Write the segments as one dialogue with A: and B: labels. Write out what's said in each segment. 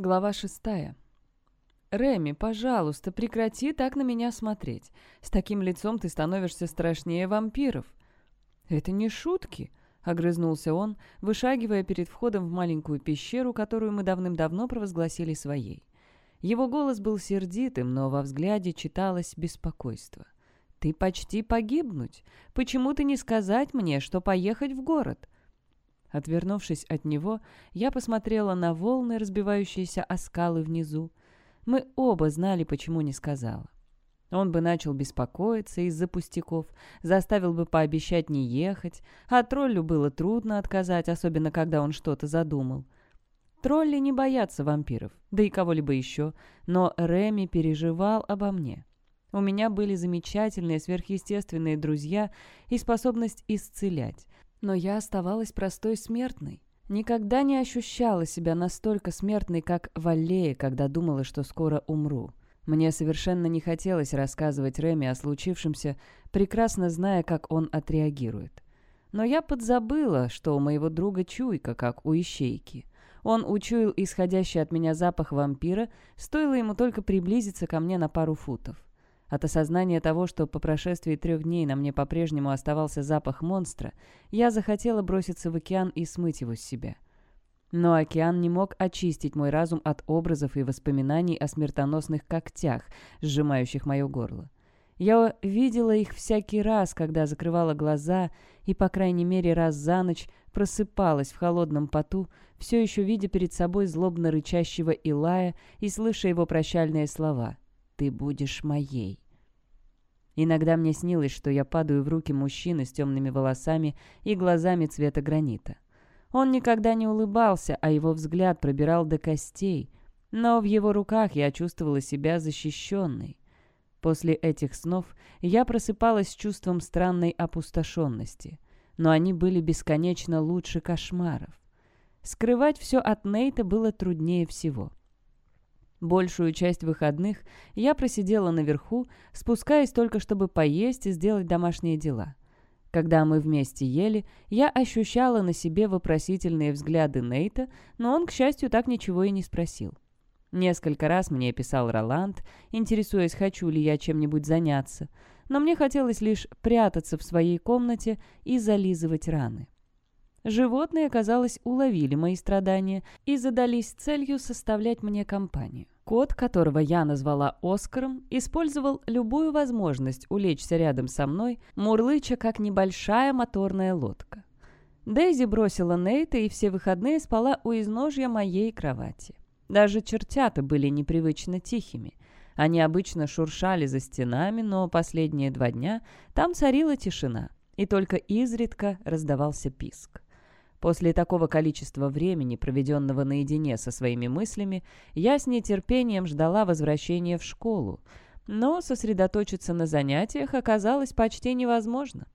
A: Глава шестая. «Реми, пожалуйста, прекрати так на меня смотреть. С таким лицом ты становишься страшнее вампиров». «Это не шутки», — огрызнулся он, вышагивая перед входом в маленькую пещеру, которую мы давным-давно провозгласили своей. Его голос был сердитым, но во взгляде читалось беспокойство. «Ты почти погибнуть. Почему ты не сказать мне, что поехать в город?» Отвернувшись от него, я посмотрела на волны, разбивающиеся о скалы внизу. Мы оба знали, почему не сказала. Он бы начал беспокоиться из-за пустяков, заставил бы пообещать не ехать, а троллю было трудно отказать, особенно когда он что-то задумал. Тролли не боятся вампиров, да и кого-либо еще, но Реми переживал обо мне. У меня были замечательные сверхъестественные друзья и способность исцелять. Но я оставалась простой смертной. Никогда не ощущала себя настолько смертной, как в аллее, когда думала, что скоро умру. Мне совершенно не хотелось рассказывать Реми о случившемся, прекрасно зная, как он отреагирует. Но я подзабыла, что у моего друга чуйка, как у ищейки. Он учуял исходящий от меня запах вампира, стоило ему только приблизиться ко мне на пару футов. От осознания того, что по прошествии трех дней на мне по-прежнему оставался запах монстра, я захотела броситься в океан и смыть его с себя. Но океан не мог очистить мой разум от образов и воспоминаний о смертоносных когтях, сжимающих мое горло. Я видела их всякий раз, когда закрывала глаза и, по крайней мере, раз за ночь просыпалась в холодном поту, все еще видя перед собой злобно рычащего Илая и слыша его прощальные слова «Ты будешь моей». Иногда мне снилось, что я падаю в руки мужчины с темными волосами и глазами цвета гранита. Он никогда не улыбался, а его взгляд пробирал до костей, но в его руках я чувствовала себя защищенной. После этих снов я просыпалась с чувством странной опустошенности, но они были бесконечно лучше кошмаров. Скрывать все от Нейта было труднее всего. Большую часть выходных я просидела наверху, спускаясь только чтобы поесть и сделать домашние дела. Когда мы вместе ели, я ощущала на себе вопросительные взгляды Нейта, но он, к счастью, так ничего и не спросил. Несколько раз мне писал Роланд, интересуясь, хочу ли я чем-нибудь заняться, но мне хотелось лишь прятаться в своей комнате и зализывать раны. Животные, казалось, уловили мои страдания и задались целью составлять мне компанию. Кот, которого я назвала Оскаром, использовал любую возможность улечься рядом со мной, мурлыча, как небольшая моторная лодка. Дейзи бросила Нейта и все выходные спала у изножья моей кровати. Даже чертята были непривычно тихими. Они обычно шуршали за стенами, но последние два дня там царила тишина, и только изредка раздавался писк. После такого количества времени, проведенного наедине со своими мыслями, я с нетерпением ждала возвращения в школу, но сосредоточиться на занятиях оказалось почти невозможно.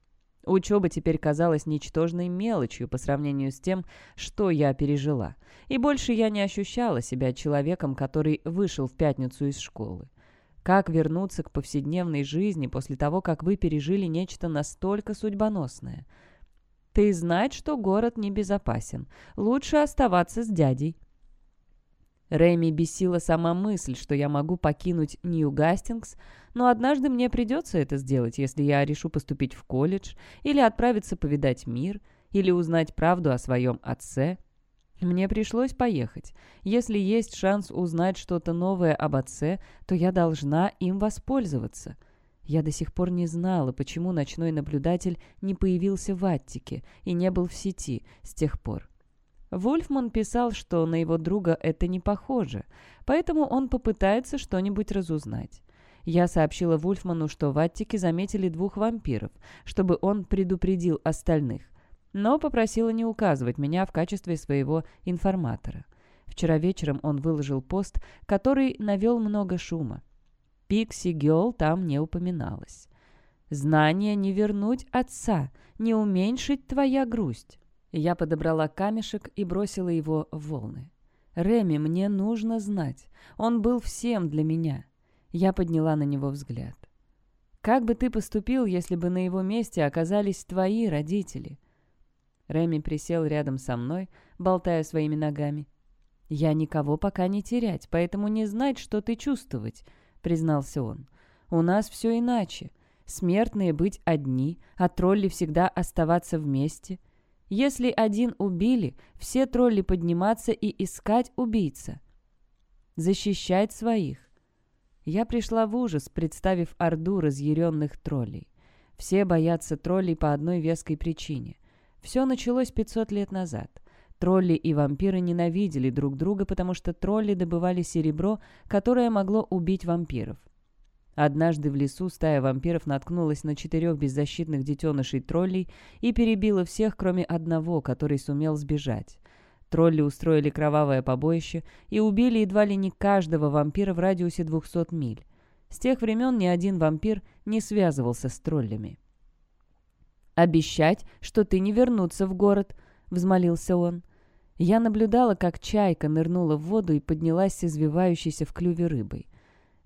A: Учеба теперь казалась ничтожной мелочью по сравнению с тем, что я пережила, и больше я не ощущала себя человеком, который вышел в пятницу из школы. Как вернуться к повседневной жизни после того, как вы пережили нечто настолько судьбоносное – ты знать, что город небезопасен. Лучше оставаться с дядей». Рэми бесила сама мысль, что я могу покинуть Нью-Гастингс, но однажды мне придется это сделать, если я решу поступить в колледж, или отправиться повидать мир, или узнать правду о своем отце. Мне пришлось поехать. Если есть шанс узнать что-то новое об отце, то я должна им воспользоваться. Я до сих пор не знала, почему ночной наблюдатель не появился в Аттике и не был в сети с тех пор. Вольфман писал, что на его друга это не похоже, поэтому он попытается что-нибудь разузнать. Я сообщила Вульфману, что в Аттике заметили двух вампиров, чтобы он предупредил остальных, но попросила не указывать меня в качестве своего информатора. Вчера вечером он выложил пост, который навел много шума. Пикси Гелл там не упоминалось. «Знание не вернуть отца, не уменьшить твоя грусть». Я подобрала камешек и бросила его в волны. «Реми, мне нужно знать. Он был всем для меня». Я подняла на него взгляд. «Как бы ты поступил, если бы на его месте оказались твои родители?» Реми присел рядом со мной, болтая своими ногами. «Я никого пока не терять, поэтому не знать, что ты чувствовать», — признался он. «У нас все иначе. Смертные быть одни, а тролли всегда оставаться вместе. Если один убили, все тролли подниматься и искать убийца. Защищать своих. Я пришла в ужас, представив орду разъяренных троллей. Все боятся троллей по одной веской причине. Все началось 500 лет назад. Тролли и вампиры ненавидели друг друга, потому что тролли добывали серебро, которое могло убить вампиров. Однажды в лесу стая вампиров наткнулась на четырех беззащитных детенышей троллей и перебила всех, кроме одного, который сумел сбежать. Тролли устроили кровавое побоище и убили едва ли не каждого вампира в радиусе 200 миль. С тех времен ни один вампир не связывался с троллями. «Обещать, что ты не вернуться в город», — взмолился он. Я наблюдала, как чайка нырнула в воду и поднялась с извивающейся в клюве рыбой.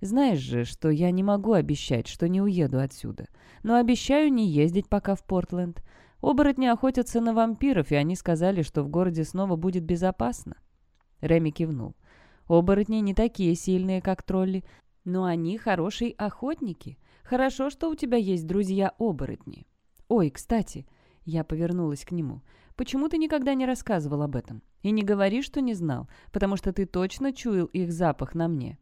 A: Знаешь же, что я не могу обещать, что не уеду отсюда. Но обещаю не ездить пока в Портленд. Оборотни охотятся на вампиров, и они сказали, что в городе снова будет безопасно». Реми кивнул. «Оборотни не такие сильные, как тролли, но они хорошие охотники. Хорошо, что у тебя есть друзья-оборотни. Ой, кстати...» Я повернулась к нему. «Почему ты никогда не рассказывал об этом? И не говори, что не знал, потому что ты точно чуял их запах на мне».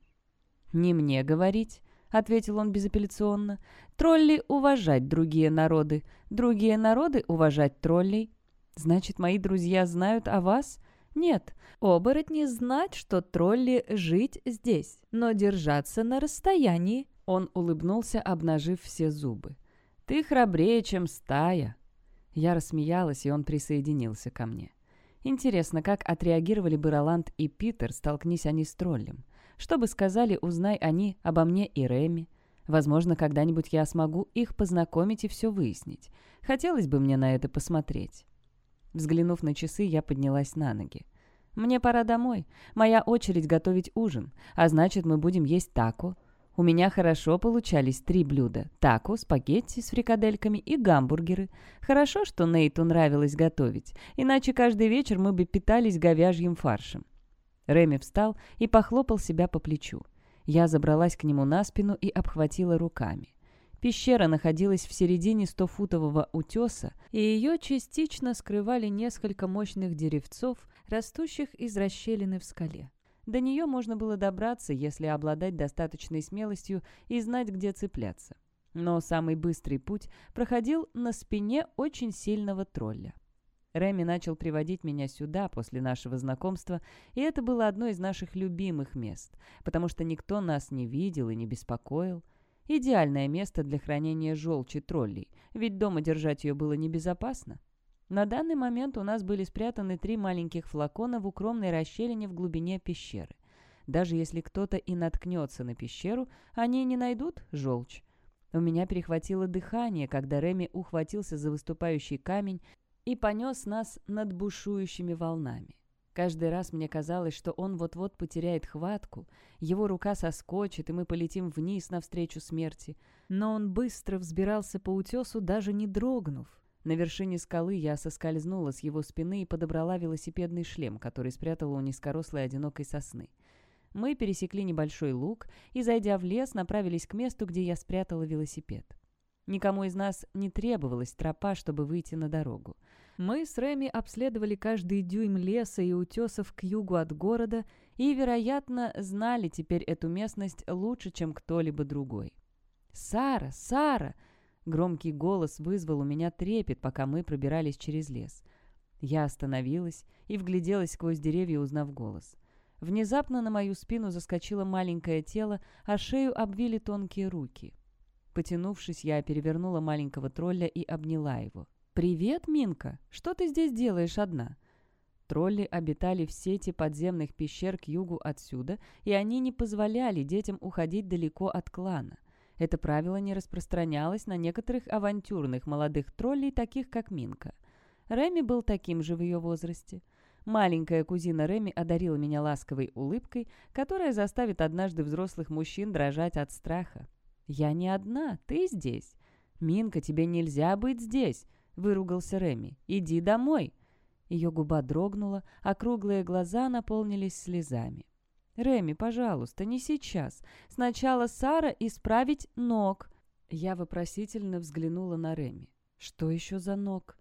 A: «Не мне говорить», — ответил он безапелляционно. «Тролли уважать другие народы, другие народы уважать троллей. Значит, мои друзья знают о вас?» Нет, оборотни знать, что тролли жить здесь, но держаться на расстоянии. Он улыбнулся, обнажив все зубы. «Ты храбрее, чем стая». Я рассмеялась, и он присоединился ко мне. Интересно, как отреагировали бы Роланд и Питер, столкнись они с троллем. Что бы сказали, узнай они обо мне и Реми. Возможно, когда-нибудь я смогу их познакомить и все выяснить. Хотелось бы мне на это посмотреть. Взглянув на часы, я поднялась на ноги. «Мне пора домой. Моя очередь готовить ужин. А значит, мы будем есть тако. У меня хорошо получались три блюда. Тако, спагетти с фрикадельками и гамбургеры. Хорошо, что Нейту нравилось готовить. Иначе каждый вечер мы бы питались говяжьим фаршем. Реми встал и похлопал себя по плечу. Я забралась к нему на спину и обхватила руками. Пещера находилась в середине стофутового утеса, и ее частично скрывали несколько мощных деревцов, растущих из расщелины в скале. До нее можно было добраться, если обладать достаточной смелостью и знать, где цепляться. Но самый быстрый путь проходил на спине очень сильного тролля. Рэми начал приводить меня сюда после нашего знакомства, и это было одно из наших любимых мест, потому что никто нас не видел и не беспокоил. Идеальное место для хранения желчи троллей, ведь дома держать ее было небезопасно. На данный момент у нас были спрятаны три маленьких флакона в укромной расщелине в глубине пещеры. Даже если кто-то и наткнется на пещеру, они не найдут желчь. У меня перехватило дыхание, когда Реми ухватился за выступающий камень и понес нас над бушующими волнами. Каждый раз мне казалось, что он вот-вот потеряет хватку, его рука соскочит, и мы полетим вниз навстречу смерти. Но он быстро взбирался по утесу, даже не дрогнув. На вершине скалы я соскользнула с его спины и подобрала велосипедный шлем, который спрятала у низкорослой одинокой сосны. Мы пересекли небольшой луг и, зайдя в лес, направились к месту, где я спрятала велосипед. Никому из нас не требовалась тропа, чтобы выйти на дорогу. Мы с Реми обследовали каждый дюйм леса и утесов к югу от города и, вероятно, знали теперь эту местность лучше, чем кто-либо другой. «Сара! Сара!» Громкий голос вызвал у меня трепет, пока мы пробирались через лес. Я остановилась и вгляделась сквозь деревья, узнав голос. Внезапно на мою спину заскочило маленькое тело, а шею обвили тонкие руки. Потянувшись, я перевернула маленького тролля и обняла его. «Привет, Минка! Что ты здесь делаешь одна?» Тролли обитали в сети подземных пещер к югу отсюда, и они не позволяли детям уходить далеко от клана. Это правило не распространялось на некоторых авантюрных молодых троллей, таких как Минка. Реми был таким же в ее возрасте. Маленькая кузина Реми одарила меня ласковой улыбкой, которая заставит однажды взрослых мужчин дрожать от страха. «Я не одна, ты здесь. Минка, тебе нельзя быть здесь», — выругался Реми. «Иди домой». Ее губа дрогнула, а круглые глаза наполнились слезами. «Реми, пожалуйста, не сейчас. Сначала Сара исправить ног». Я вопросительно взглянула на Реми. «Что еще за ног?»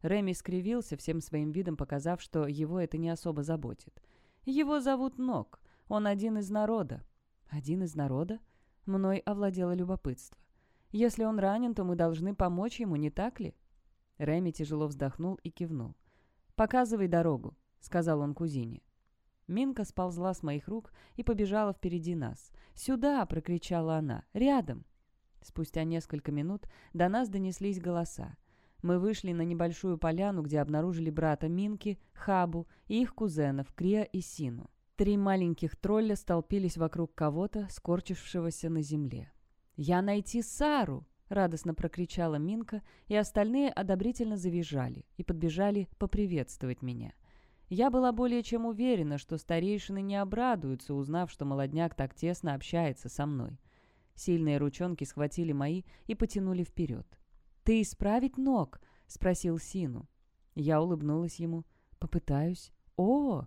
A: Реми скривился, всем своим видом показав, что его это не особо заботит. «Его зовут Ног. Он один из народа». «Один из народа?» Мной овладело любопытство. «Если он ранен, то мы должны помочь ему, не так ли?» Реми тяжело вздохнул и кивнул. «Показывай дорогу», — сказал он кузине. Минка сползла с моих рук и побежала впереди нас. «Сюда!» — прокричала она. «Рядом!» Спустя несколько минут до нас донеслись голоса. Мы вышли на небольшую поляну, где обнаружили брата Минки, Хабу и их кузенов Крия и Сину. Три маленьких тролля столпились вокруг кого-то, скорчившегося на земле. «Я найти Сару!» — радостно прокричала Минка, и остальные одобрительно завизжали и подбежали поприветствовать меня — я была более чем уверена, что старейшины не обрадуются, узнав, что молодняк так тесно общается со мной. Сильные ручонки схватили мои и потянули вперед. «Ты исправить ног?» — спросил Сину. Я улыбнулась ему. «Попытаюсь». «О!»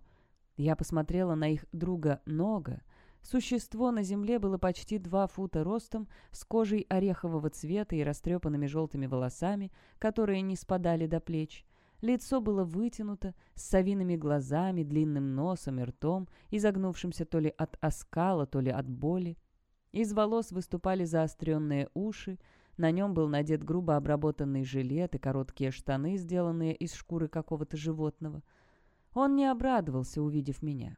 A: Я посмотрела на их друга Нога. Существо на земле было почти два фута ростом, с кожей орехового цвета и растрепанными желтыми волосами, которые не спадали до плеч. Лицо было вытянуто, с совиными глазами, длинным носом и ртом, изогнувшимся то ли от оскала, то ли от боли. Из волос выступали заостренные уши, на нем был надет грубо обработанный жилет и короткие штаны, сделанные из шкуры какого-то животного. Он не обрадовался, увидев меня.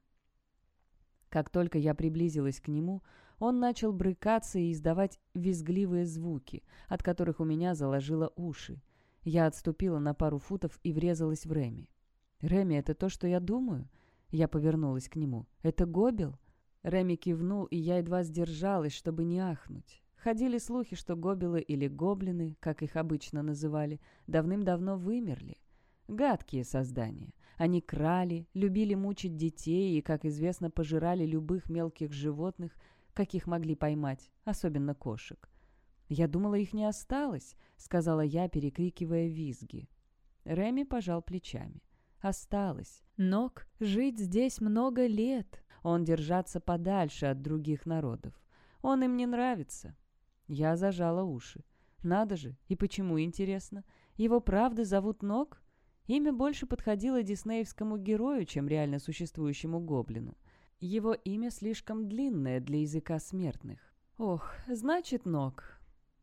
A: Как только я приблизилась к нему, он начал брыкаться и издавать визгливые звуки, от которых у меня заложило уши. Я отступила на пару футов и врезалась в Реми. «Реми, это то, что я думаю?» Я повернулась к нему. «Это Гобел?» Реми кивнул, и я едва сдержалась, чтобы не ахнуть. Ходили слухи, что гобелы или гоблины, как их обычно называли, давным-давно вымерли. Гадкие создания. Они крали, любили мучить детей и, как известно, пожирали любых мелких животных, каких могли поймать, особенно кошек. «Я думала, их не осталось», — сказала я, перекрикивая визги. Реми пожал плечами. «Осталось. Ног жить здесь много лет. Он держаться подальше от других народов. Он им не нравится». Я зажала уши. «Надо же, и почему, интересно? Его правда зовут Ног?» Имя больше подходило диснеевскому герою, чем реально существующему гоблину. Его имя слишком длинное для языка смертных. «Ох, значит, Ног.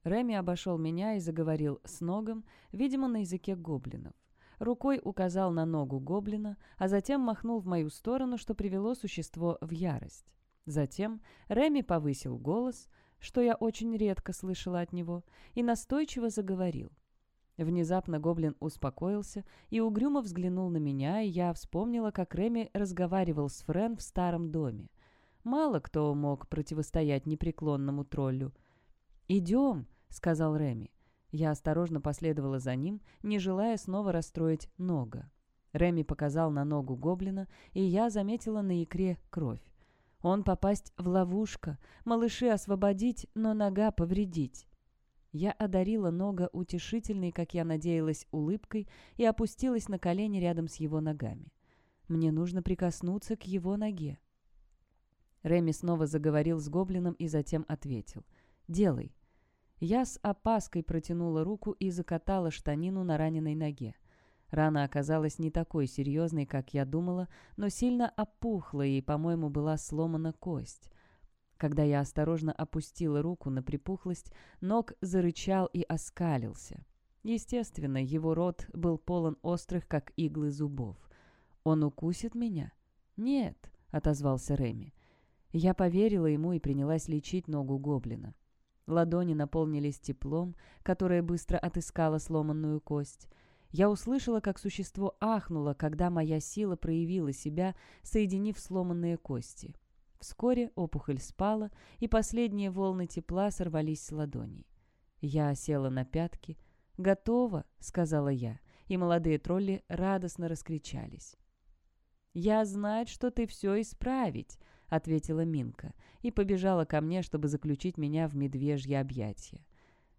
A: Реми обошел меня и заговорил с ногом, видимо, на языке гоблинов. Рукой указал на ногу гоблина, а затем махнул в мою сторону, что привело существо в ярость. Затем Реми повысил голос, что я очень редко слышала от него, и настойчиво заговорил. Внезапно гоблин успокоился и угрюмо взглянул на меня, и я вспомнила, как Реми разговаривал с Френ в старом доме. Мало кто мог противостоять непреклонному троллю — «Идем», — сказал Реми. Я осторожно последовала за ним, не желая снова расстроить нога. Реми показал на ногу гоблина, и я заметила на икре кровь. Он попасть в ловушка, малыши освободить, но нога повредить. Я одарила нога утешительной, как я надеялась, улыбкой и опустилась на колени рядом с его ногами. Мне нужно прикоснуться к его ноге. Реми снова заговорил с гоблином и затем ответил. «Делай». Я с опаской протянула руку и закатала штанину на раненой ноге. Рана оказалась не такой серьезной, как я думала, но сильно опухла и, по-моему, была сломана кость. Когда я осторожно опустила руку на припухлость, ног зарычал и оскалился. Естественно, его рот был полон острых, как иглы зубов. «Он укусит меня?» «Нет», — отозвался Реми. Я поверила ему и принялась лечить ногу гоблина. Ладони наполнились теплом, которое быстро отыскало сломанную кость. Я услышала, как существо ахнуло, когда моя сила проявила себя, соединив сломанные кости. Вскоре опухоль спала, и последние волны тепла сорвались с ладоней. Я села на пятки. «Готово», — сказала я, и молодые тролли радостно раскричались. «Я знать, что ты все исправить», — ответила Минка и побежала ко мне, чтобы заключить меня в медвежье объятия.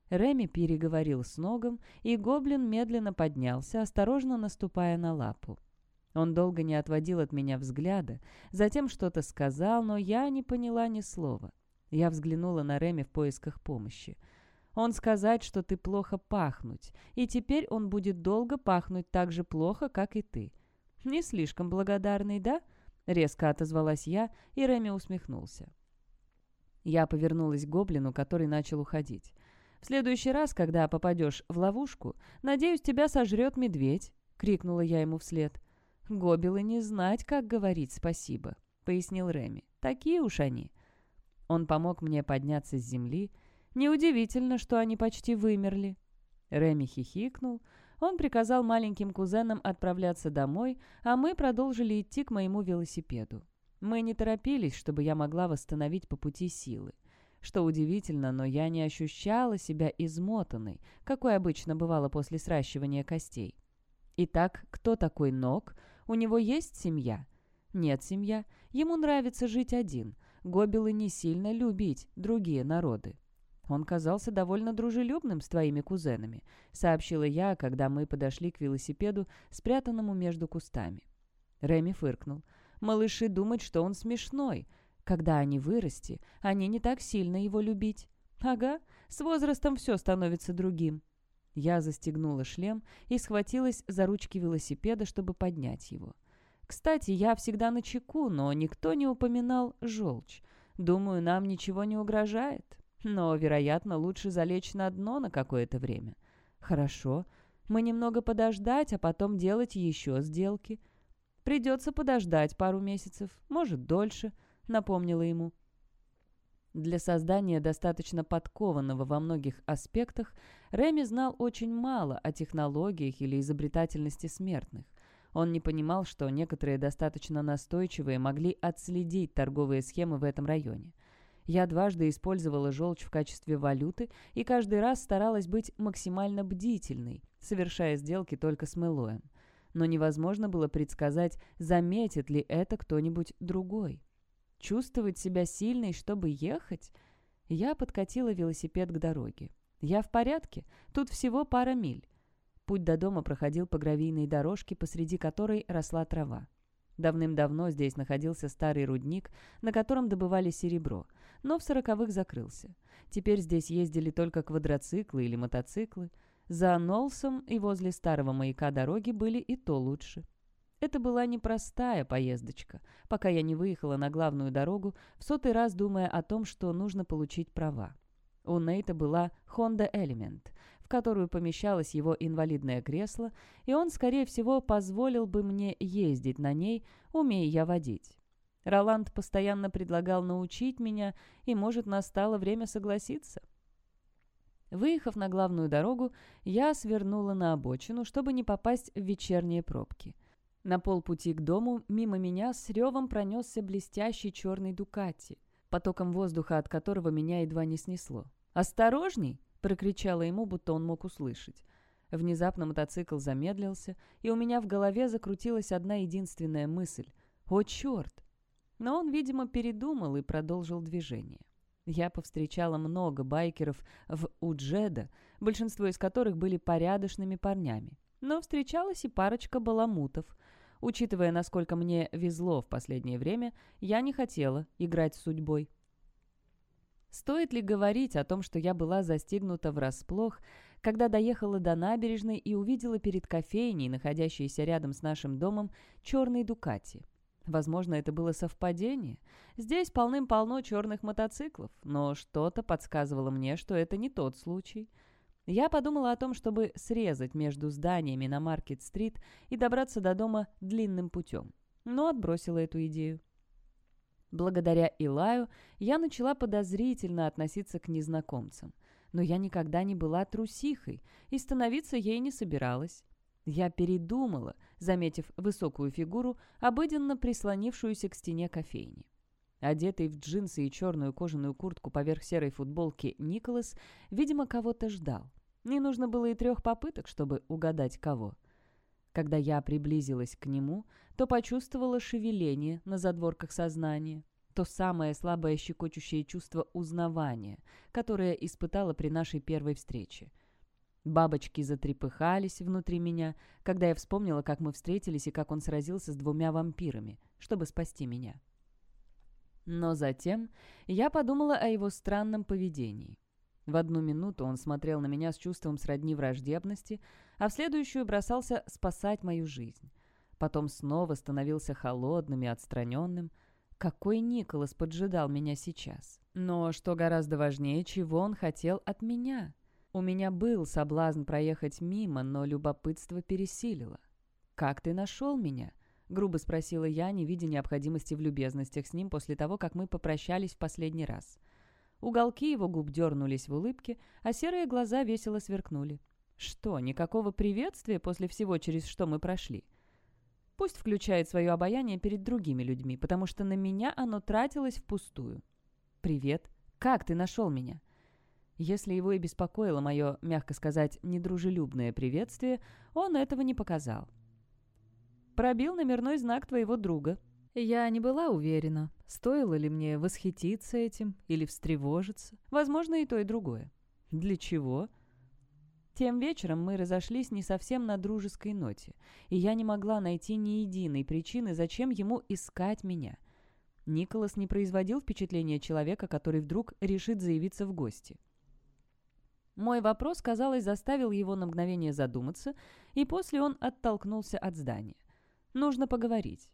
A: Реми переговорил с ногом, и гоблин медленно поднялся, осторожно наступая на лапу. Он долго не отводил от меня взгляда, затем что-то сказал, но я не поняла ни слова. Я взглянула на Реми в поисках помощи. Он сказать, что ты плохо пахнуть, и теперь он будет долго пахнуть так же плохо, как и ты. Не слишком благодарный, да? Резко отозвалась я, и Реми усмехнулся. Я повернулась к гоблину, который начал уходить. «В следующий раз, когда попадешь в ловушку, надеюсь, тебя сожрет медведь», — крикнула я ему вслед. «Гобелы не знать, как говорить спасибо», — пояснил Реми. «Такие уж они». Он помог мне подняться с земли. Неудивительно, что они почти вымерли. Реми хихикнул. Он приказал маленьким кузенам отправляться домой, а мы продолжили идти к моему велосипеду. Мы не торопились, чтобы я могла восстановить по пути силы. Что удивительно, но я не ощущала себя измотанной, какой обычно бывало после сращивания костей. Итак, кто такой Ног? У него есть семья? Нет семья. Ему нравится жить один. Гобелы не сильно любить другие народы. Он казался довольно дружелюбным с твоими кузенами», — сообщила я, когда мы подошли к велосипеду, спрятанному между кустами. Реми фыркнул. «Малыши думают, что он смешной. Когда они вырасти, они не так сильно его любить. Ага, с возрастом все становится другим». Я застегнула шлем и схватилась за ручки велосипеда, чтобы поднять его. Кстати, я всегда на чеку, но никто не упоминал желчь. Думаю, нам ничего не угрожает. Но, вероятно, лучше залечь на дно на какое-то время. Хорошо. Мы немного подождать, а потом делать еще сделки. Придется подождать пару месяцев, может, дольше, напомнила ему. Для создания достаточно подкованного во многих аспектах Реми знал очень мало о технологиях или изобретательности смертных. Он не понимал, что некоторые достаточно настойчивые могли отследить торговые схемы в этом районе. Я дважды использовала желчь в качестве валюты и каждый раз старалась быть максимально бдительной, совершая сделки только с Мэлоем. Но невозможно было предсказать, заметит ли это кто-нибудь другой. Чувствовать себя сильной, чтобы ехать? Я подкатила велосипед к дороге. Я в порядке, тут всего пара миль. Путь до дома проходил по гравийной дорожке, посреди которой росла трава. Давным-давно здесь находился старый рудник, на котором добывали серебро, но в сороковых закрылся. Теперь здесь ездили только квадроциклы или мотоциклы. За Нолсом и возле старого маяка дороги были и то лучше. Это была непростая поездочка, пока я не выехала на главную дорогу, в сотый раз думая о том, что нужно получить права. У Нейта была Honda Element, которую помещалось его инвалидное кресло, и он, скорее всего, позволил бы мне ездить на ней, умея я водить. Роланд постоянно предлагал научить меня, и, может, настало время согласиться. Выехав на главную дорогу, я свернула на обочину, чтобы не попасть в вечерние пробки. На полпути к дому мимо меня с ревом пронесся блестящий черный Дукати, потоком воздуха от которого меня едва не снесло. «Осторожней!» — прокричала ему, будто он мог услышать. Внезапно мотоцикл замедлился, и у меня в голове закрутилась одна единственная мысль. «О, черт!» Но он, видимо, передумал и продолжил движение. Я повстречала много байкеров в Уджеда, большинство из которых были порядочными парнями. Но встречалась и парочка баламутов — Учитывая, насколько мне везло в последнее время, я не хотела играть с судьбой. Стоит ли говорить о том, что я была застигнута врасплох, когда доехала до набережной и увидела перед кофейней, находящейся рядом с нашим домом, черный Дукати? Возможно, это было совпадение. Здесь полным-полно черных мотоциклов, но что-то подсказывало мне, что это не тот случай. Я подумала о том, чтобы срезать между зданиями на Маркет-стрит и добраться до дома длинным путем, но отбросила эту идею. Благодаря Илаю я начала подозрительно относиться к незнакомцам, но я никогда не была трусихой и становиться ей не собиралась. Я передумала, заметив высокую фигуру, обыденно прислонившуюся к стене кофейни. Одетый в джинсы и черную кожаную куртку поверх серой футболки Николас, видимо, кого-то ждал. Не нужно было и трех попыток, чтобы угадать кого. Когда я приблизилась к нему, то почувствовала шевеление на задворках сознания. То самое слабое щекочущее чувство узнавания, которое испытала при нашей первой встрече. Бабочки затрепыхались внутри меня, когда я вспомнила, как мы встретились и как он сразился с двумя вампирами, чтобы спасти меня. Но затем я подумала о его странном поведении. В одну минуту он смотрел на меня с чувством сродни враждебности, а в следующую бросался спасать мою жизнь. Потом снова становился холодным и отстраненным. Какой Николас поджидал меня сейчас? Но, что гораздо важнее, чего он хотел от меня? У меня был соблазн проехать мимо, но любопытство пересилило. «Как ты нашел меня?» — грубо спросила я, не видя необходимости в любезностях с ним после того, как мы попрощались в последний раз. Уголки его губ дернулись в улыбке, а серые глаза весело сверкнули. «Что, никакого приветствия после всего, через что мы прошли?» Пусть включает свое обаяние перед другими людьми, потому что на меня оно тратилось впустую. «Привет. Как ты нашел меня?» Если его и беспокоило мое, мягко сказать, недружелюбное приветствие, он этого не показал. «Пробил номерной знак твоего друга». Я не была уверена, стоило ли мне восхититься этим или встревожиться. Возможно, и то, и другое. Для чего? Тем вечером мы разошлись не совсем на дружеской ноте, и я не могла найти ни единой причины, зачем ему искать меня. Николас не производил впечатления человека, который вдруг решит заявиться в гости. Мой вопрос, казалось, заставил его на мгновение задуматься, и после он оттолкнулся от здания. «Нужно поговорить».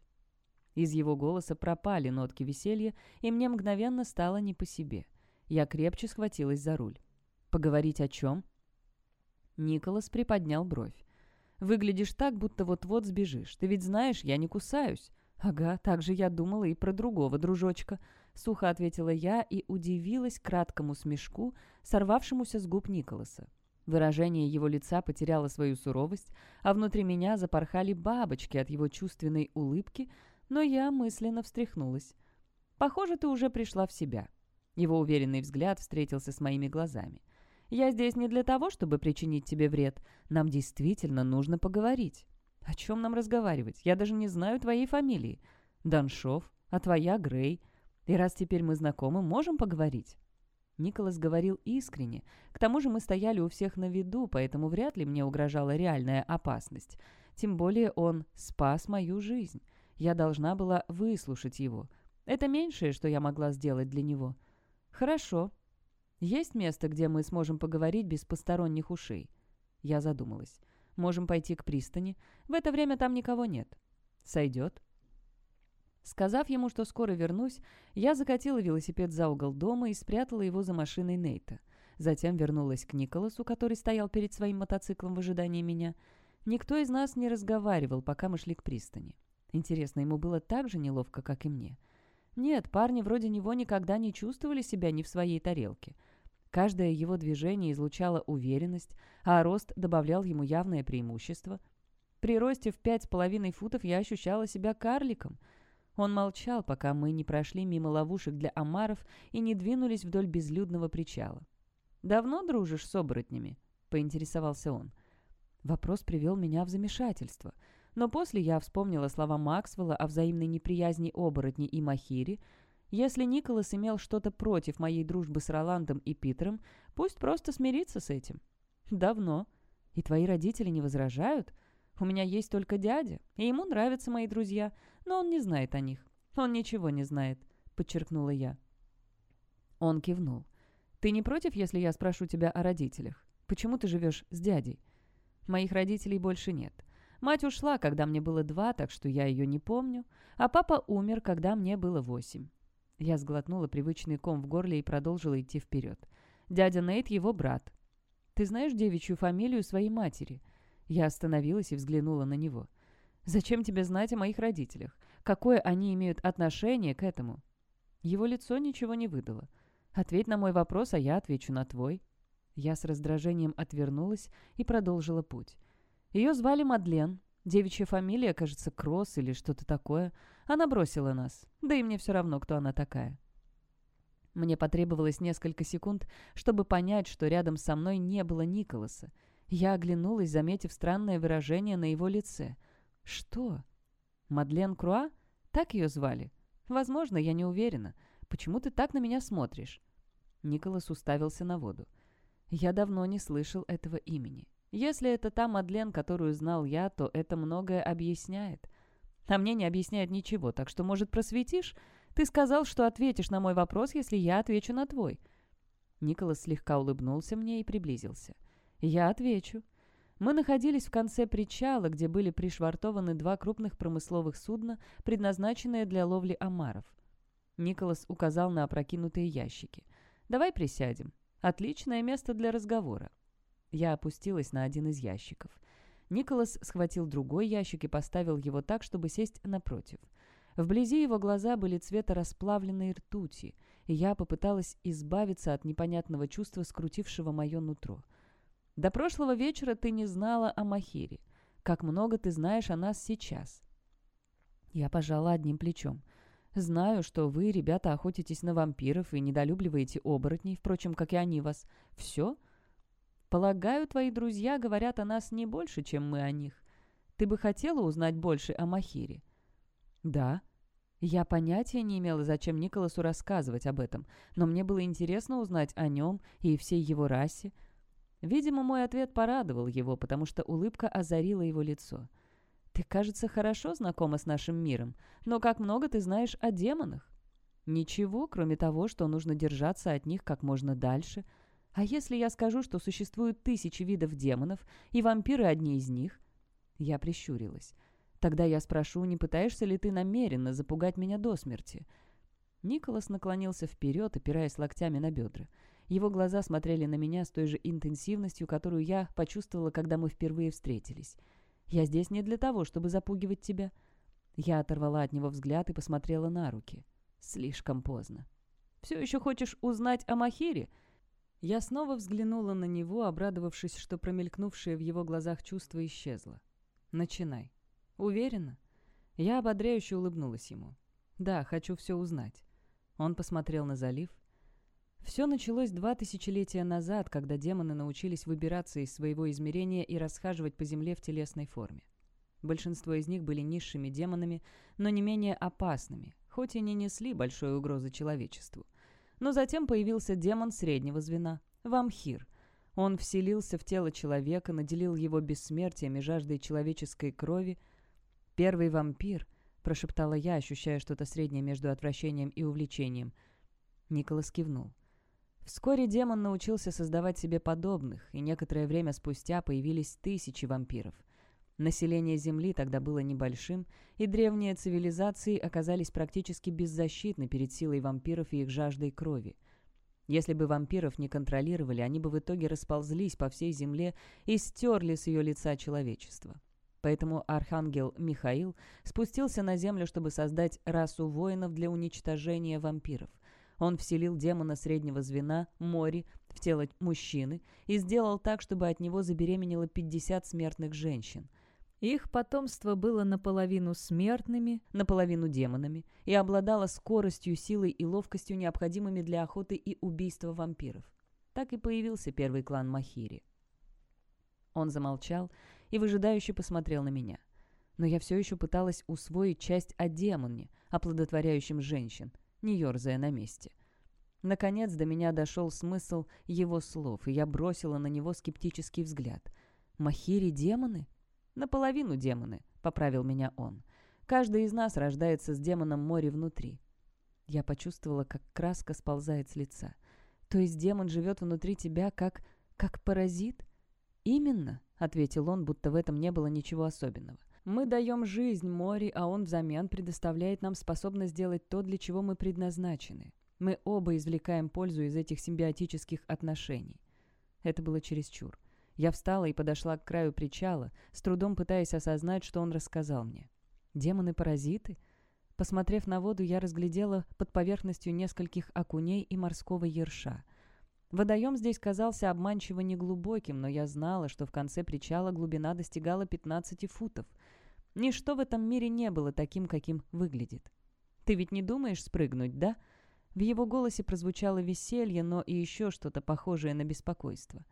A: Из его голоса пропали нотки веселья, и мне мгновенно стало не по себе. Я крепче схватилась за руль. «Поговорить о чем?» Николас приподнял бровь. «Выглядишь так, будто вот-вот сбежишь. Ты ведь знаешь, я не кусаюсь». «Ага, так же я думала и про другого дружочка», — сухо ответила я и удивилась краткому смешку, сорвавшемуся с губ Николаса. Выражение его лица потеряло свою суровость, а внутри меня запорхали бабочки от его чувственной улыбки, но я мысленно встряхнулась. «Похоже, ты уже пришла в себя». Его уверенный взгляд встретился с моими глазами. «Я здесь не для того, чтобы причинить тебе вред. Нам действительно нужно поговорить». «О чем нам разговаривать? Я даже не знаю твоей фамилии. Даншов, а твоя Грей. И раз теперь мы знакомы, можем поговорить?» Николас говорил искренне. К тому же мы стояли у всех на виду, поэтому вряд ли мне угрожала реальная опасность. Тем более он спас мою жизнь. Я должна была выслушать его. Это меньшее, что я могла сделать для него. «Хорошо. Есть место, где мы сможем поговорить без посторонних ушей?» Я задумалась. Можем пойти к пристани. В это время там никого нет. Сойдет?» Сказав ему, что скоро вернусь, я закатила велосипед за угол дома и спрятала его за машиной Нейта. Затем вернулась к Николасу, который стоял перед своим мотоциклом в ожидании меня. Никто из нас не разговаривал, пока мы шли к пристани. Интересно, ему было так же неловко, как и мне? Нет, парни вроде него никогда не чувствовали себя не в своей тарелке. Каждое его движение излучало уверенность, а рост добавлял ему явное преимущество. При росте в пять с половиной футов я ощущала себя карликом. Он молчал, пока мы не прошли мимо ловушек для омаров и не двинулись вдоль безлюдного причала. «Давно дружишь с оборотнями?» — поинтересовался он. Вопрос привел меня в замешательство. Но после я вспомнила слова Максвелла о взаимной неприязни оборотни и Махири, если Николас имел что-то против моей дружбы с Роландом и Питером, пусть просто смирится с этим. Давно. И твои родители не возражают? У меня есть только дядя, и ему нравятся мои друзья, но он не знает о них. Он ничего не знает, подчеркнула я. Он кивнул. Ты не против, если я спрошу тебя о родителях? Почему ты живешь с дядей? Моих родителей больше нет. Мать ушла, когда мне было два, так что я ее не помню, а папа умер, когда мне было восемь. Я сглотнула привычный ком в горле и продолжила идти вперед. «Дядя Нейт — его брат. Ты знаешь девичью фамилию своей матери?» Я остановилась и взглянула на него. «Зачем тебе знать о моих родителях? Какое они имеют отношение к этому?» Его лицо ничего не выдало. «Ответь на мой вопрос, а я отвечу на твой». Я с раздражением отвернулась и продолжила путь. Ее звали Мадлен, Девичья фамилия, кажется, Кросс или что-то такое. Она бросила нас. Да и мне все равно, кто она такая. Мне потребовалось несколько секунд, чтобы понять, что рядом со мной не было Николаса. Я оглянулась, заметив странное выражение на его лице. «Что? Мадлен Круа? Так ее звали? «Возможно, я не уверена. Почему ты так на меня смотришь?» Николас уставился на воду. «Я давно не слышал этого имени. Если это та Мадлен, которую знал я, то это многое объясняет. А мне не объясняет ничего, так что, может, просветишь? Ты сказал, что ответишь на мой вопрос, если я отвечу на твой». Николас слегка улыбнулся мне и приблизился. «Я отвечу. Мы находились в конце причала, где были пришвартованы два крупных промысловых судна, предназначенные для ловли омаров. Николас указал на опрокинутые ящики. «Давай присядем. Отличное место для разговора». Я опустилась на один из ящиков. Николас схватил другой ящик и поставил его так, чтобы сесть напротив. Вблизи его глаза были цвета расплавленной ртути, и я попыталась избавиться от непонятного чувства, скрутившего мое нутро. «До прошлого вечера ты не знала о Махире. Как много ты знаешь о нас сейчас?» Я пожала одним плечом. «Знаю, что вы, ребята, охотитесь на вампиров и недолюбливаете оборотней, впрочем, как и они вас. Все?» «Полагаю, твои друзья говорят о нас не больше, чем мы о них. Ты бы хотела узнать больше о Махире?» «Да», я понятия не имела, зачем Николасу рассказывать об этом, но мне было интересно узнать о нем и всей его расе. Видимо, мой ответ порадовал его, потому что улыбка озарила его лицо. «Ты, кажется, хорошо знакома с нашим миром, но как много ты знаешь о демонах?» «Ничего, кроме того, что нужно держаться от них как можно дальше. А если я скажу, что существуют тысячи видов демонов, и вампиры одни из них?» Я прищурилась. Тогда я спрошу, не пытаешься ли ты намеренно запугать меня до смерти?» Николас наклонился вперед, опираясь локтями на бедра. Его глаза смотрели на меня с той же интенсивностью, которую я почувствовала, когда мы впервые встретились. «Я здесь не для того, чтобы запугивать тебя». Я оторвала от него взгляд и посмотрела на руки. Слишком поздно. «Все еще хочешь узнать о Махире?» Я снова взглянула на него, обрадовавшись, что промелькнувшее в его глазах чувство исчезло. «Начинай». «Уверена?» Я ободряюще улыбнулась ему. «Да, хочу все узнать». Он посмотрел на залив. Все началось два тысячелетия назад, когда демоны научились выбираться из своего измерения и расхаживать по земле в телесной форме. Большинство из них были низшими демонами, но не менее опасными, хоть и не несли большой угрозы человечеству. Но затем появился демон среднего звена – Вамхир. Он вселился в тело человека, наделил его бессмертием и жаждой человеческой крови – «Первый вампир», — прошептала я, ощущая что-то среднее между отвращением и увлечением. Николас кивнул. Вскоре демон научился создавать себе подобных, и некоторое время спустя появились тысячи вампиров. Население Земли тогда было небольшим, и древние цивилизации оказались практически беззащитны перед силой вампиров и их жаждой крови. Если бы вампиров не контролировали, они бы в итоге расползлись по всей Земле и стерли с ее лица человечество. Поэтому архангел Михаил спустился на землю, чтобы создать расу воинов для уничтожения вампиров. Он вселил демона среднего звена, Мори, в тело мужчины и сделал так, чтобы от него забеременело 50 смертных женщин. Их потомство было наполовину смертными, наполовину демонами и обладало скоростью, силой и ловкостью, необходимыми для охоты и убийства вампиров. Так и появился первый клан Махири. Он замолчал и выжидающе посмотрел на меня. Но я все еще пыталась усвоить часть о демоне, оплодотворяющем женщин, не ерзая на месте. Наконец до меня дошел смысл его слов, и я бросила на него скептический взгляд. «Махири демоны?» «Наполовину демоны», — поправил меня он. «Каждый из нас рождается с демоном моря внутри». Я почувствовала, как краска сползает с лица. «То есть демон живет внутри тебя как... как паразит?» «Именно», — ответил он, будто в этом не было ничего особенного. «Мы даем жизнь море, а он взамен предоставляет нам способность сделать то, для чего мы предназначены. Мы оба извлекаем пользу из этих симбиотических отношений». Это было чересчур. Я встала и подошла к краю причала, с трудом пытаясь осознать, что он рассказал мне. «Демоны-паразиты?» Посмотрев на воду, я разглядела под поверхностью нескольких окуней и морского ерша — Водоем здесь казался обманчиво неглубоким, но я знала, что в конце причала глубина достигала 15 футов. Ничто в этом мире не было таким, каким выглядит. «Ты ведь не думаешь спрыгнуть, да?» В его голосе прозвучало веселье, но и еще что-то похожее на беспокойство.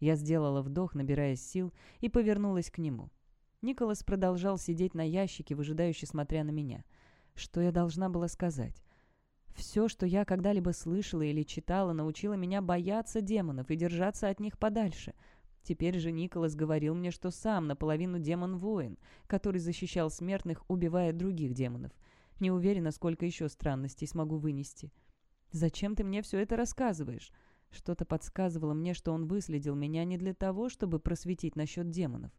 A: Я сделала вдох, набирая сил, и повернулась к нему. Николас продолжал сидеть на ящике, выжидающе смотря на меня. Что я должна была сказать? Все, что я когда-либо слышала или читала, научило меня бояться демонов и держаться от них подальше. Теперь же Николас говорил мне, что сам наполовину демон-воин, который защищал смертных, убивая других демонов. Не уверена, сколько еще странностей смогу вынести. «Зачем ты мне все это рассказываешь?» Что-то подсказывало мне, что он выследил меня не для того, чтобы просветить насчет демонов.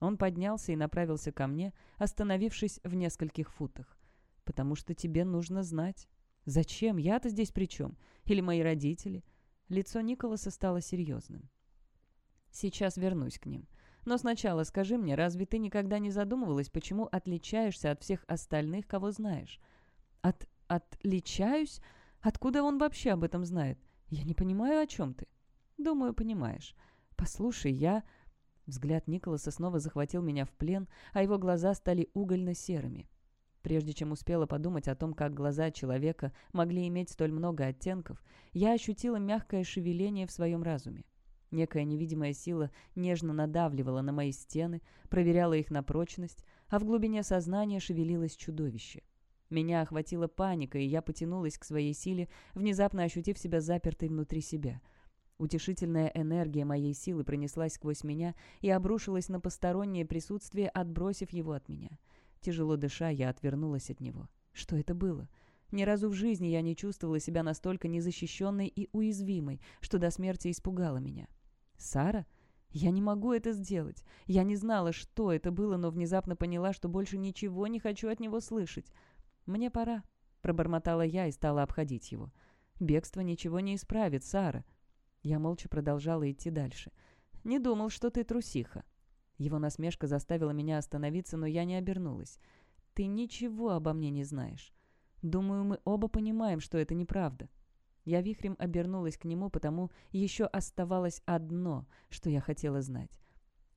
A: Он поднялся и направился ко мне, остановившись в нескольких футах. «Потому что тебе нужно знать. Зачем? Я-то здесь при чем? Или мои родители?» Лицо Николаса стало серьезным. «Сейчас вернусь к ним. Но сначала скажи мне, разве ты никогда не задумывалась, почему отличаешься от всех остальных, кого знаешь?» «От... отличаюсь? Откуда он вообще об этом знает? Я не понимаю, о чем ты». «Думаю, понимаешь. Послушай, я...» Взгляд Николаса снова захватил меня в плен, а его глаза стали угольно-серыми. Прежде чем успела подумать о том, как глаза человека могли иметь столь много оттенков, я ощутила мягкое шевеление в своем разуме. Некая невидимая сила нежно надавливала на мои стены, проверяла их на прочность, а в глубине сознания шевелилось чудовище. Меня охватила паника, и я потянулась к своей силе, внезапно ощутив себя запертой внутри себя — Утешительная энергия моей силы пронеслась сквозь меня и обрушилась на постороннее присутствие, отбросив его от меня. Тяжело дыша, я отвернулась от него. Что это было? Ни разу в жизни я не чувствовала себя настолько незащищенной и уязвимой, что до смерти испугала меня. «Сара? Я не могу это сделать. Я не знала, что это было, но внезапно поняла, что больше ничего не хочу от него слышать. Мне пора», — пробормотала я и стала обходить его. «Бегство ничего не исправит, Сара. Я молча продолжала идти дальше. «Не думал, что ты трусиха». Его насмешка заставила меня остановиться, но я не обернулась. «Ты ничего обо мне не знаешь. Думаю, мы оба понимаем, что это неправда». Я вихрем обернулась к нему, потому еще оставалось одно, что я хотела знать.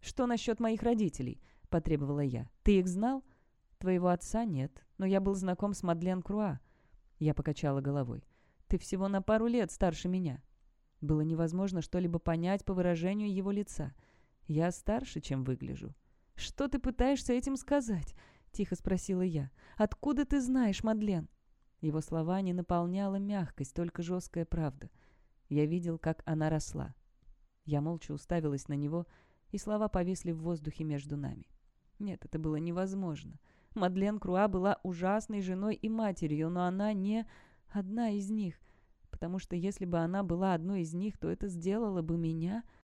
A: «Что насчет моих родителей?» — потребовала я. «Ты их знал?» «Твоего отца нет, но я был знаком с Мадлен Круа». Я покачала головой. «Ты всего на пару лет старше меня. Было невозможно что-либо понять по выражению его лица. «Я старше, чем выгляжу». «Что ты пытаешься этим сказать?» — тихо спросила я. «Откуда ты знаешь, Мадлен?» Его слова не наполняла мягкость, только жесткая правда. Я видел, как она росла. Я молча уставилась на него, и слова повисли в воздухе между нами. Нет, это было невозможно. Мадлен Круа была ужасной женой и матерью, но она не одна из них потому что если бы она была одной из них, то это сделало бы меня